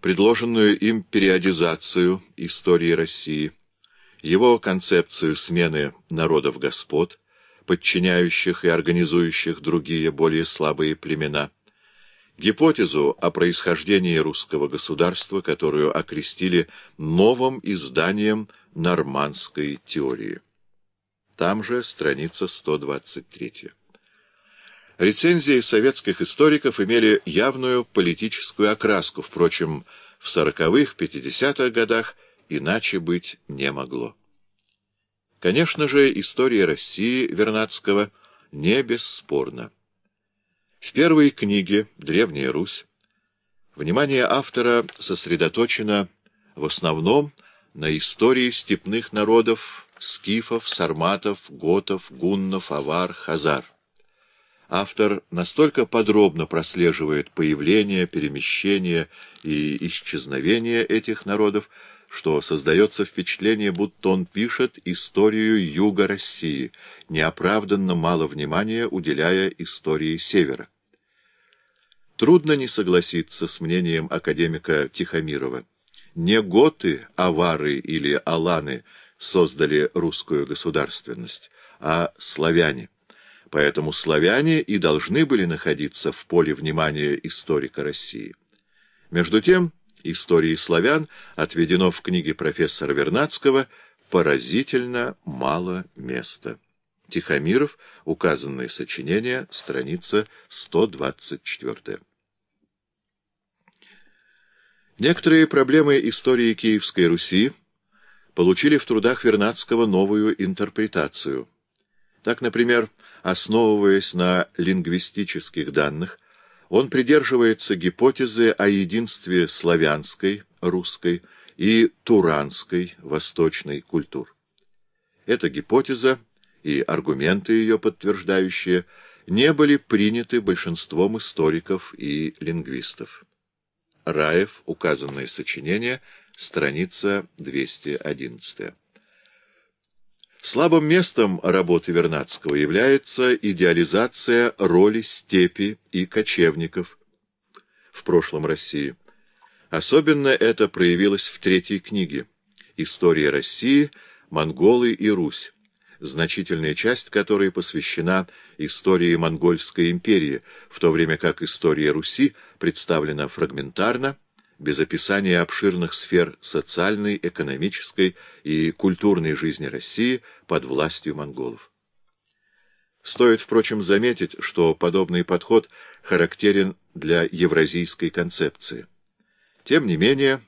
предложенную им периодизацию истории России, его концепцию смены народов-господ, подчиняющих и организующих другие, более слабые племена, гипотезу о происхождении русского государства, которую окрестили новым изданием нормандской теории. Там же страница 123. Рецензии советских историков имели явную политическую окраску, впрочем, в 40-х, 50-х годах иначе быть не могло. Конечно же, история России Вернадского не бесспорна. В первой книге «Древняя Русь» внимание автора сосредоточено в основном на истории степных народов скифов, сарматов, готов, гуннов, авар, хазар. Автор настолько подробно прослеживает появление, перемещение и исчезновение этих народов, что создается впечатление, будто он пишет историю юга России, неоправданно мало внимания уделяя истории севера. Трудно не согласиться с мнением академика Тихомирова. Не готы, авары или аланы создали русскую государственность, а славяне. Поэтому славяне и должны были находиться в поле внимания историка России. Между тем, истории славян отведено в книге профессора Вернадского поразительно мало места. Тихомиров, указанное сочинение, страница 124. Некоторые проблемы истории Киевской Руси получили в трудах Вернадского новую интерпретацию. Так, например, основываясь на лингвистических данных, он придерживается гипотезы о единстве славянской, русской и туранской, восточной культур. Эта гипотеза и аргументы ее подтверждающие не были приняты большинством историков и лингвистов. Раев, указанное сочинение, страница 211. Слабым местом работы Вернадского является идеализация роли степи и кочевников в прошлом России. Особенно это проявилось в третьей книге «История России, Монголы и Русь», значительная часть которой посвящена истории Монгольской империи, в то время как история Руси представлена фрагментарно, без описания обширных сфер социальной, экономической и культурной жизни России под властью монголов. Стоит, впрочем, заметить, что подобный подход характерен для евразийской концепции. Тем не менее,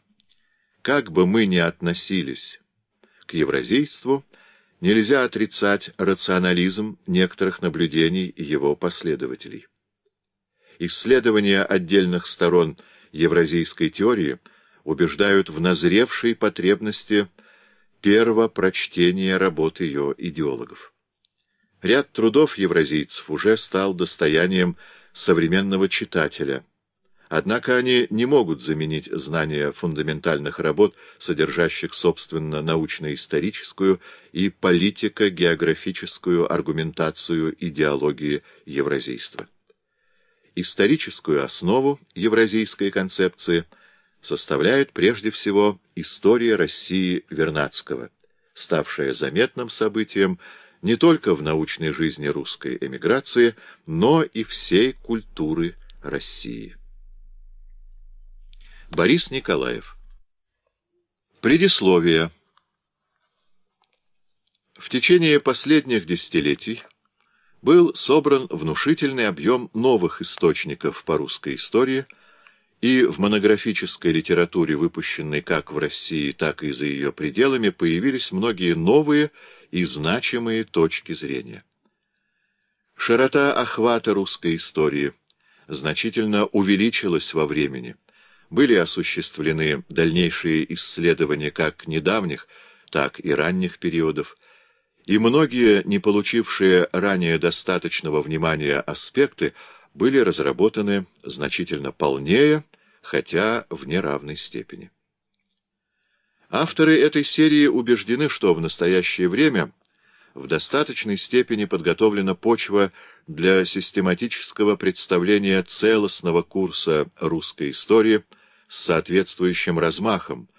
как бы мы ни относились к евразийству, нельзя отрицать рационализм некоторых наблюдений его последователей. Исследования отдельных сторон – евразийской теории убеждают в назревшей потребности первопрочтения работы ее идеологов. Ряд трудов евразийцев уже стал достоянием современного читателя, однако они не могут заменить знания фундаментальных работ, содержащих, собственно, научно-историческую и политико-географическую аргументацию идеологии евразийства. Историческую основу евразийской концепции составляет прежде всего история России Вернадского, ставшая заметным событием не только в научной жизни русской эмиграции, но и всей культуры России. Борис Николаев Предисловие В течение последних десятилетий был собран внушительный объем новых источников по русской истории, и в монографической литературе, выпущенной как в России, так и за ее пределами, появились многие новые и значимые точки зрения. Широта охвата русской истории значительно увеличилась во времени. Были осуществлены дальнейшие исследования как недавних, так и ранних периодов, и многие, не получившие ранее достаточного внимания аспекты, были разработаны значительно полнее, хотя в неравной степени. Авторы этой серии убеждены, что в настоящее время в достаточной степени подготовлена почва для систематического представления целостного курса русской истории с соответствующим размахом,